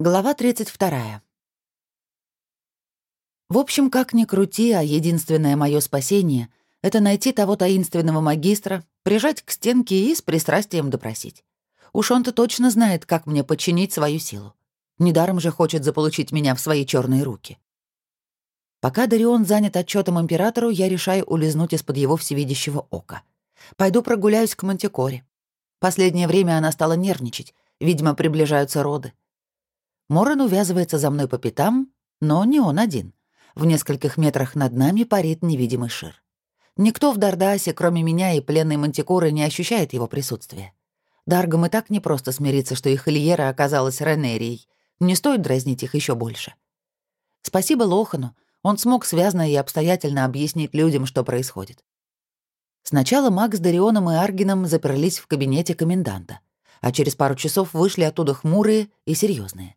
Глава 32. В общем, как ни крути, а единственное мое спасение — это найти того таинственного магистра, прижать к стенке и с пристрастием допросить. Уж он-то точно знает, как мне подчинить свою силу. Недаром же хочет заполучить меня в свои черные руки. Пока Дарион занят отчетом императору, я решаю улизнуть из-под его всевидящего ока. Пойду прогуляюсь к Мантикоре. Последнее время она стала нервничать, видимо, приближаются роды. Моран увязывается за мной по пятам, но не он один. В нескольких метрах над нами парит невидимый шир. Никто в Дардаасе, кроме меня и пленной мантикоры, не ощущает его присутствия. Даргам и так не просто смириться, что их Ильера оказалась Ренерией. Не стоит дразнить их еще больше. Спасибо Лохану, он смог связно и обстоятельно объяснить людям, что происходит. Сначала Макс с Дарионом и Аргином заперлись в кабинете коменданта, а через пару часов вышли оттуда хмурые и серьезные.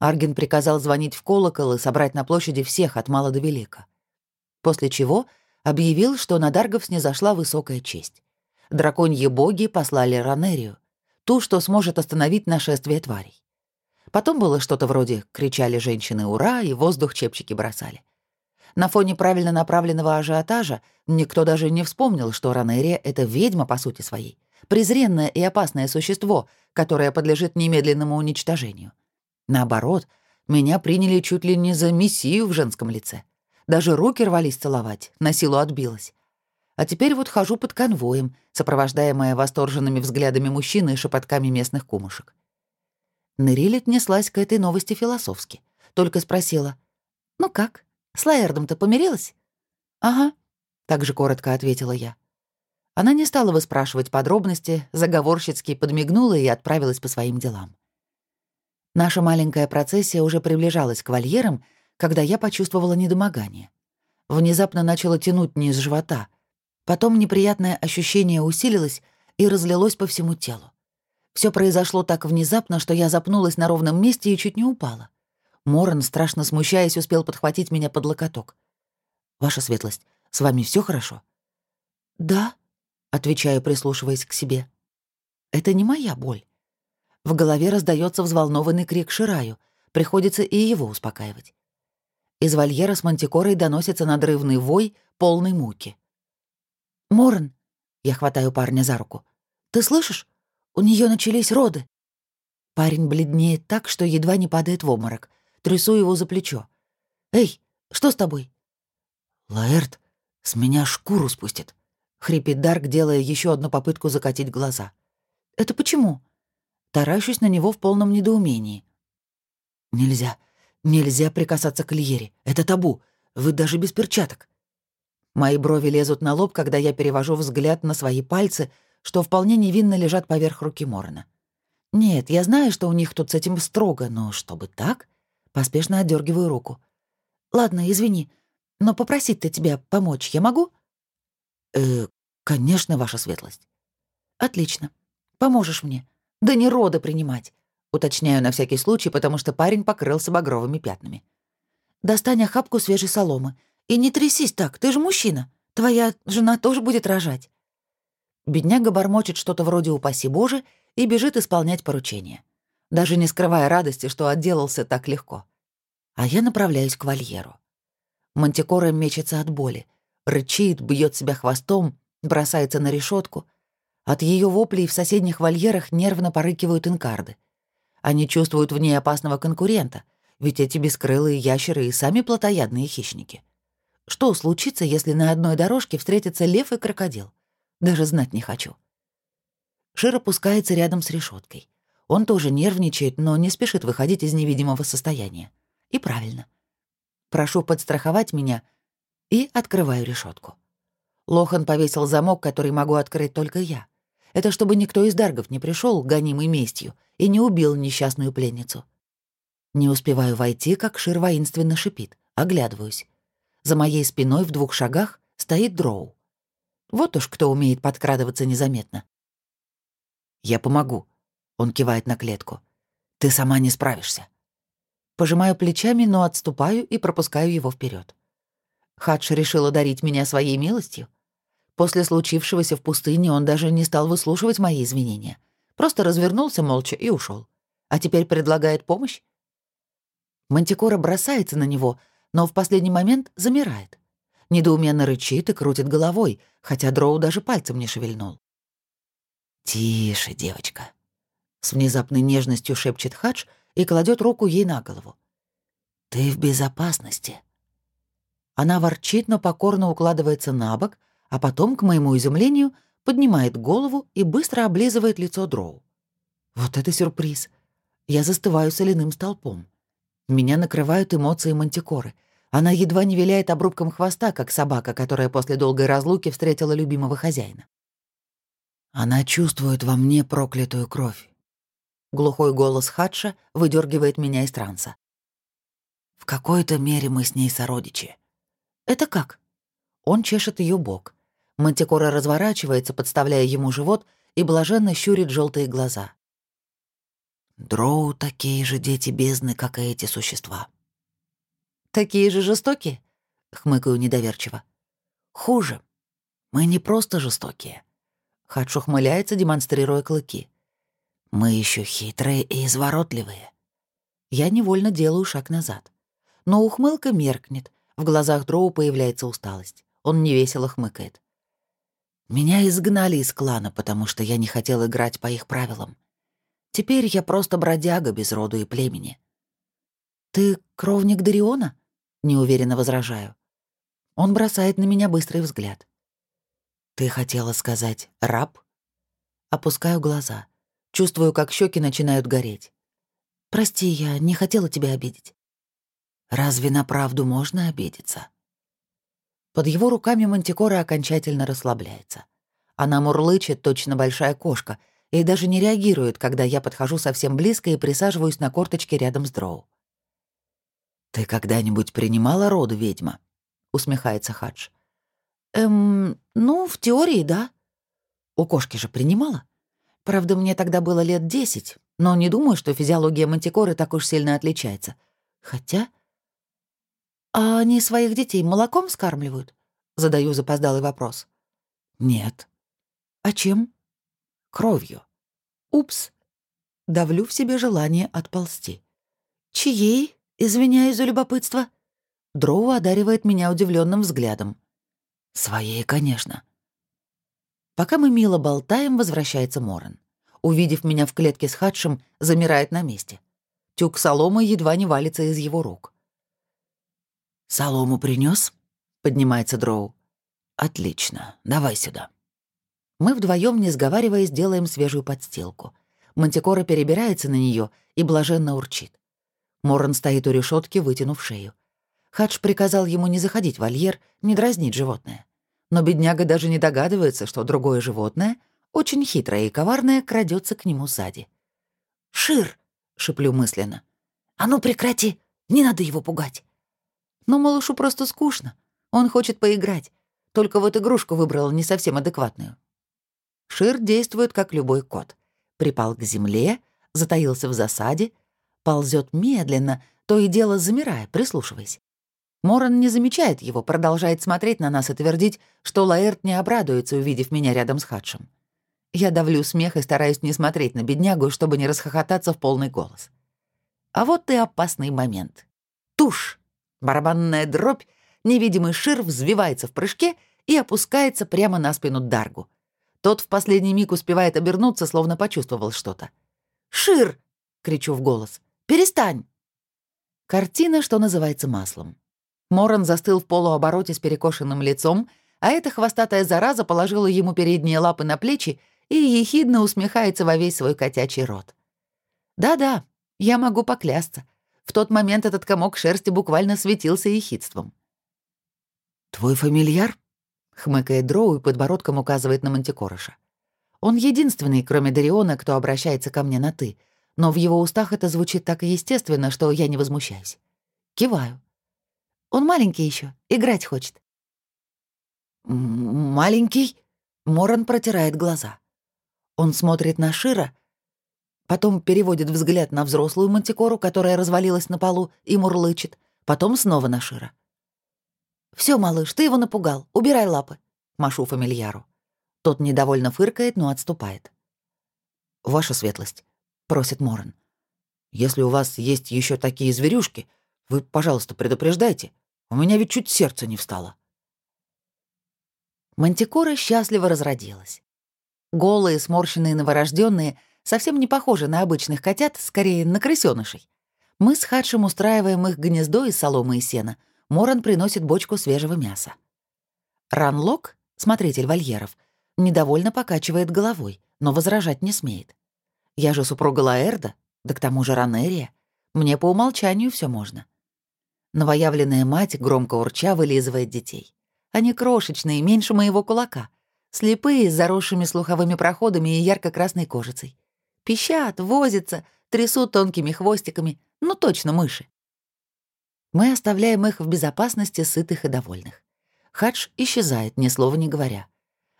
Арген приказал звонить в колокол и собрать на площади всех от мала до велика. После чего объявил, что на Даргов снизошла высокая честь. Драконьи боги послали Ранерию, ту, что сможет остановить нашествие тварей. Потом было что-то вроде «кричали женщины «Ура!» и воздух чепчики бросали. На фоне правильно направленного ажиотажа никто даже не вспомнил, что Ранерия — это ведьма по сути своей, презренное и опасное существо, которое подлежит немедленному уничтожению. Наоборот, меня приняли чуть ли не за мессию в женском лице. Даже руки рвались целовать, на силу отбилась. А теперь вот хожу под конвоем, сопровождаемая восторженными взглядами мужчин и шепотками местных кумушек. Нериль отнеслась к этой новости философски. Только спросила, «Ну как, с Лаэрдом-то помирилась?» «Ага», — так же коротко ответила я. Она не стала выспрашивать подробности, заговорщицки подмигнула и отправилась по своим делам. Наша маленькая процессия уже приближалась к вольерам, когда я почувствовала недомогание. Внезапно начало тянуть низ живота. Потом неприятное ощущение усилилось и разлилось по всему телу. Все произошло так внезапно, что я запнулась на ровном месте и чуть не упала. Моран, страшно смущаясь, успел подхватить меня под локоток. «Ваша светлость, с вами все хорошо?» «Да», — отвечаю, прислушиваясь к себе. «Это не моя боль. В голове раздается взволнованный крик Шираю. Приходится и его успокаивать. Из вольера с мантикорой доносится надрывный вой, полный муки. «Морн!» — я хватаю парня за руку. «Ты слышишь? У нее начались роды!» Парень бледнеет так, что едва не падает в обморок. Трясу его за плечо. «Эй, что с тобой?» «Лаэрт с меня шкуру спустит», — хрипит Дарк, делая еще одну попытку закатить глаза. «Это почему?» Таращусь на него в полном недоумении. «Нельзя, нельзя прикасаться к Льере. Это табу. Вы даже без перчаток». Мои брови лезут на лоб, когда я перевожу взгляд на свои пальцы, что вполне невинно лежат поверх руки Морона. Нет, я знаю, что у них тут с этим строго, но чтобы так, поспешно отдергиваю руку. Ладно, извини, но попросить-то тебя помочь я могу? Э, конечно, ваша светлость. Отлично. Поможешь мне. Да не роды принимать. Уточняю на всякий случай, потому что парень покрылся багровыми пятнами. Достань охапку свежей соломы. И не трясись так, ты же мужчина. Твоя жена тоже будет рожать. Бедняга бормочет что-то вроде «упаси Боже» и бежит исполнять поручение, даже не скрывая радости, что отделался так легко. А я направляюсь к вольеру. Мантикора мечется от боли, рычит, бьет себя хвостом, бросается на решетку — от ее воплей в соседних вольерах нервно порыкивают инкарды. Они чувствуют в ней опасного конкурента, ведь эти бескрылые ящеры и сами плотоядные хищники. Что случится, если на одной дорожке встретятся лев и крокодил? Даже знать не хочу. Шир опускается рядом с решеткой. Он тоже нервничает, но не спешит выходить из невидимого состояния. И правильно. Прошу подстраховать меня и открываю решетку. Лохан повесил замок, который могу открыть только я. Это чтобы никто из даргов не пришел, гонимый местью, и не убил несчастную пленницу. Не успеваю войти, как Шир воинственно шипит. Оглядываюсь. За моей спиной в двух шагах стоит дроу. Вот уж кто умеет подкрадываться незаметно. «Я помогу», — он кивает на клетку. «Ты сама не справишься». Пожимаю плечами, но отступаю и пропускаю его вперед. Хадж решил одарить меня своей милостью. После случившегося в пустыне он даже не стал выслушивать мои извинения. Просто развернулся молча и ушел. А теперь предлагает помощь? Мантикора бросается на него, но в последний момент замирает. Недоуменно рычит и крутит головой, хотя Дроу даже пальцем не шевельнул. «Тише, девочка», — с внезапной нежностью шепчет Хадж и кладет руку ей на голову. «Ты в безопасности». Она ворчит, но покорно укладывается на бок, а потом, к моему изумлению, поднимает голову и быстро облизывает лицо Дроу. Вот это сюрприз. Я застываю соляным столпом. Меня накрывают эмоции мантикоры. Она едва не виляет обрубком хвоста, как собака, которая после долгой разлуки встретила любимого хозяина. Она чувствует во мне проклятую кровь. Глухой голос Хадша выдергивает меня из транса. В какой-то мере мы с ней сородичи. Это как? Он чешет ее бок. Мантикора разворачивается, подставляя ему живот, и блаженно щурит желтые глаза. Дроу такие же дети бездны, как и эти существа. Такие же жестокие? Хмыкаю недоверчиво. Хуже. Мы не просто жестокие. Хадж ухмыляется, демонстрируя клыки. Мы еще хитрые и изворотливые. Я невольно делаю шаг назад. Но ухмылка меркнет, в глазах Дроу появляется усталость. Он невесело хмыкает. Меня изгнали из клана, потому что я не хотел играть по их правилам. Теперь я просто бродяга без роду и племени. «Ты кровник Дариона?» — неуверенно возражаю. Он бросает на меня быстрый взгляд. «Ты хотела сказать «раб»?» Опускаю глаза. Чувствую, как щеки начинают гореть. «Прости, я не хотела тебя обидеть». «Разве на правду можно обидеться?» Под его руками мантикора окончательно расслабляется. Она мурлычет, точно большая кошка — и даже не реагирует, когда я подхожу совсем близко и присаживаюсь на корточке рядом с Дроу. «Ты когда-нибудь принимала роды, ведьма?» — усмехается Хадж. «Эм, ну, в теории, да. У кошки же принимала. Правда, мне тогда было лет десять, но не думаю, что физиология мантикоры так уж сильно отличается. Хотя...» «А они своих детей молоком скармливают?» — задаю запоздалый вопрос. «Нет». «А чем?» кровью. Упс. Давлю в себе желание отползти. Чьей? Извиняюсь за любопытство. Дроу одаривает меня удивленным взглядом. Своей, конечно. Пока мы мило болтаем, возвращается Моран. Увидев меня в клетке с Хадшем, замирает на месте. Тюк соломы едва не валится из его рук. «Солому принес? поднимается Дроу. «Отлично. Давай сюда». Мы вдвоем, не сговариваясь, делаем свежую подстилку. Мантикора перебирается на нее и блаженно урчит. Моран стоит у решетки, вытянув шею. Хадж приказал ему не заходить в вольер, не дразнить животное. Но бедняга даже не догадывается, что другое животное, очень хитрое и коварное, крадется к нему сзади. «Шир!» — шеплю мысленно. «А ну прекрати! Не надо его пугать!» Но малышу просто скучно. Он хочет поиграть. Только вот игрушку выбрал не совсем адекватную. Шир действует, как любой кот. Припал к земле, затаился в засаде, ползет медленно, то и дело замирая, прислушиваясь. Моран не замечает его, продолжает смотреть на нас и твердить, что Лаэрт не обрадуется, увидев меня рядом с Хадшем. Я давлю смех и стараюсь не смотреть на беднягу, чтобы не расхохотаться в полный голос. А вот и опасный момент. Тушь! Барабанная дробь, невидимый шир взвивается в прыжке и опускается прямо на спину Даргу — тот в последний миг успевает обернуться, словно почувствовал что-то. «Шир!» — кричу в голос. «Перестань!» Картина, что называется, маслом. Моран застыл в полуобороте с перекошенным лицом, а эта хвостатая зараза положила ему передние лапы на плечи и ехидно усмехается во весь свой котячий рот. Да-да, я могу поклясться. В тот момент этот комок шерсти буквально светился ехидством. «Твой фамильяр?» хмыкает Дроу и подбородком указывает на Мантикорыша. Он единственный, кроме Дариона, кто обращается ко мне на «ты», но в его устах это звучит так естественно, что я не возмущаюсь. Киваю. Он маленький еще, играть хочет. «Маленький?» Моран протирает глаза. Он смотрит на Шира, потом переводит взгляд на взрослую мантикору, которая развалилась на полу, и мурлычет, потом снова на Шира. Все, малыш, ты его напугал. Убирай лапы», — машу фамильяру. Тот недовольно фыркает, но отступает. «Ваша светлость», — просит Моран. «Если у вас есть еще такие зверюшки, Вы, пожалуйста, предупреждайте. У меня ведь чуть сердце не встало». Мантикора счастливо разродилась. Голые, сморщенные новорожденные совсем не похожи на обычных котят, скорее на крысёнышей. Мы с Хадшем устраиваем их гнездо из соломы и сена. Моран приносит бочку свежего мяса. Ранлок, смотритель вольеров, недовольно покачивает головой, но возражать не смеет. Я же супруга Лаэрда, да к тому же Ранерия. Мне по умолчанию все можно. Новоявленная мать громко урча вылизывает детей. Они крошечные, меньше моего кулака. Слепые, с заросшими слуховыми проходами и ярко-красной кожицей. Пищат, возятся, трясут тонкими хвостиками. Ну, точно мыши. Мы оставляем их в безопасности сытых и довольных. Хадж исчезает, ни слова не говоря.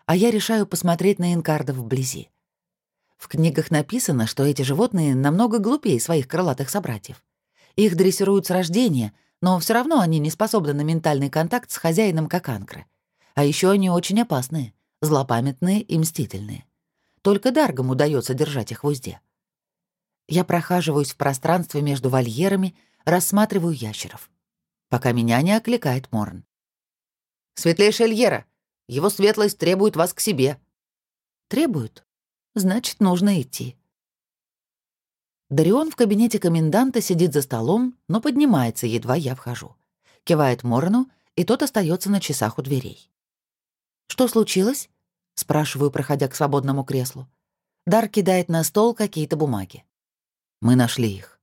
А я решаю посмотреть на инкардов вблизи. В книгах написано, что эти животные намного глупее своих крылатых собратьев. Их дрессируют с рождения, но все равно они не способны на ментальный контакт с хозяином, как анкры. А еще они очень опасные, злопамятные и мстительные. Только Даргам удается держать их в узде. Я прохаживаюсь в пространстве между вольерами, рассматриваю ящеров. Пока меня не окликает Морн. «Светлейшая Льера, его светлость требует вас к себе». «Требует? Значит, нужно идти». Дарион в кабинете коменданта сидит за столом, но поднимается, едва я вхожу. Кивает Морну, и тот остается на часах у дверей. «Что случилось?» — спрашиваю, проходя к свободному креслу. Дар кидает на стол какие-то бумаги. Мы нашли их.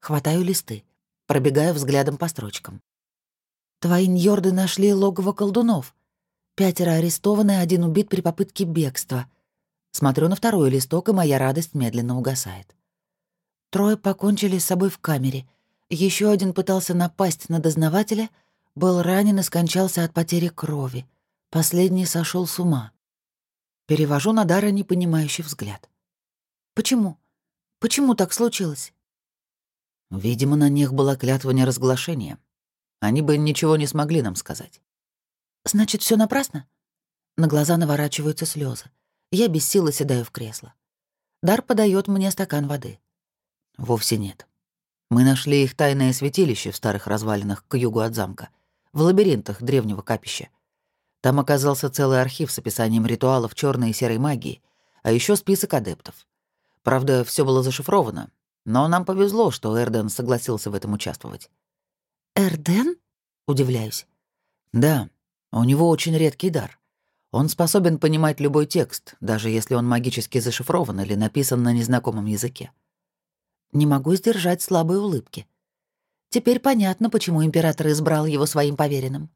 Хватаю листы, пробегаю взглядом по строчкам. Твои ньорды нашли логово колдунов. Пятеро арестованы, один убит при попытке бегства. Смотрю на второй листок, и моя радость медленно угасает. Трое покончили с собой в камере. Еще один пытался напасть на дознавателя, был ранен и скончался от потери крови. Последний сошел с ума. Перевожу на Дара непонимающий взгляд. «Почему? Почему так случилось?» Видимо, на них была клятва неразглашения. Они бы ничего не смогли нам сказать. «Значит, все напрасно?» На глаза наворачиваются слезы. Я без силы седаю в кресло. Дар подает мне стакан воды. Вовсе нет. Мы нашли их тайное святилище в старых развалинах к югу от замка, в лабиринтах древнего капища. Там оказался целый архив с описанием ритуалов черной и серой магии, а еще список адептов. Правда, все было зашифровано, но нам повезло, что Эрден согласился в этом участвовать. «Эрден?» — удивляюсь. «Да, у него очень редкий дар. Он способен понимать любой текст, даже если он магически зашифрован или написан на незнакомом языке. Не могу сдержать слабой улыбки. Теперь понятно, почему император избрал его своим поверенным.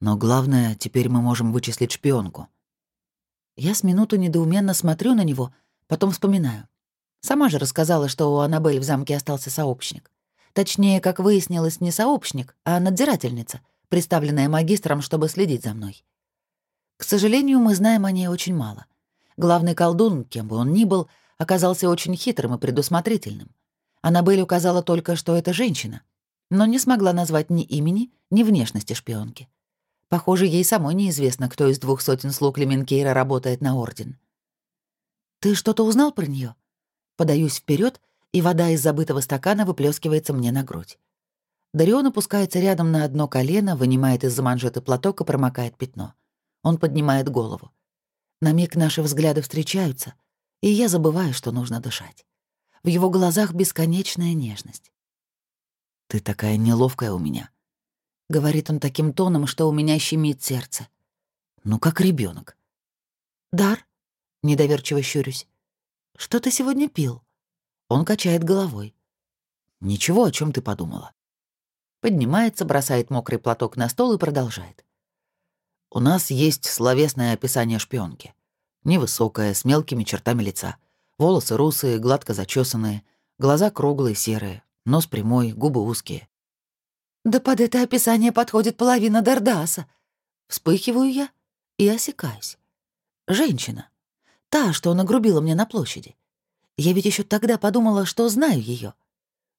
Но главное, теперь мы можем вычислить шпионку. Я с минуту недоуменно смотрю на него, потом вспоминаю. Сама же рассказала, что у Аннабель в замке остался сообщник. Точнее, как выяснилось, не сообщник, а надзирательница, представленная магистром, чтобы следить за мной. К сожалению, мы знаем о ней очень мало. Главный колдун, кем бы он ни был, оказался очень хитрым и предусмотрительным. Аннабель указала только, что это женщина, но не смогла назвать ни имени, ни внешности шпионки. Похоже, ей самой неизвестно, кто из двух сотен слуг Леменкейра работает на Орден. «Ты что-то узнал про нее? Подаюсь вперед, и вода из забытого стакана выплескивается мне на грудь. Дарион опускается рядом на одно колено, вынимает из-за манжеты платок и промокает пятно. Он поднимает голову. На миг наши взгляды встречаются — и я забываю, что нужно дышать. В его глазах бесконечная нежность. «Ты такая неловкая у меня», — говорит он таким тоном, что у меня щемит сердце. «Ну, как ребенок. «Дар?» — недоверчиво щурюсь. «Что ты сегодня пил?» Он качает головой. «Ничего, о чем ты подумала?» Поднимается, бросает мокрый платок на стол и продолжает. «У нас есть словесное описание шпионки. Невысокая, с мелкими чертами лица. Волосы русые, гладко зачесанные, глаза круглые, серые, нос прямой, губы узкие. «Да под это описание подходит половина Дардаса». Вспыхиваю я и осекаюсь. Женщина. Та, что нагрубила мне на площади. Я ведь еще тогда подумала, что знаю ее,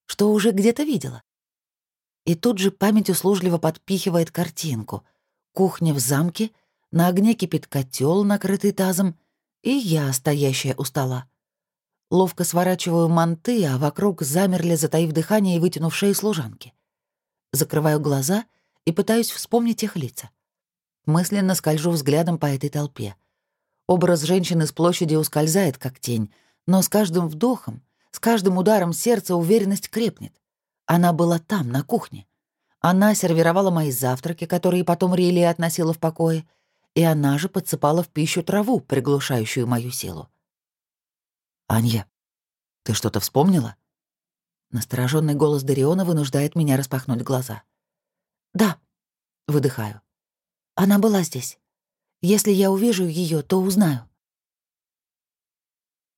что уже где-то видела. И тут же память услужливо подпихивает картинку. Кухня в замке — на огне кипит котел, накрытый тазом, и я, стоящая у стола. Ловко сворачиваю манты, а вокруг замерли, затаив дыхание и вытянув шеи служанки. Закрываю глаза и пытаюсь вспомнить их лица. Мысленно скольжу взглядом по этой толпе. Образ женщины с площади ускользает, как тень, но с каждым вдохом, с каждым ударом сердца уверенность крепнет. Она была там, на кухне. Она сервировала мои завтраки, которые потом Рилия относила в покое, и она же подсыпала в пищу траву, приглушающую мою силу. «Анья, ты что-то вспомнила?» Настороженный голос Дариона вынуждает меня распахнуть глаза. «Да», — выдыхаю. «Она была здесь. Если я увижу ее, то узнаю».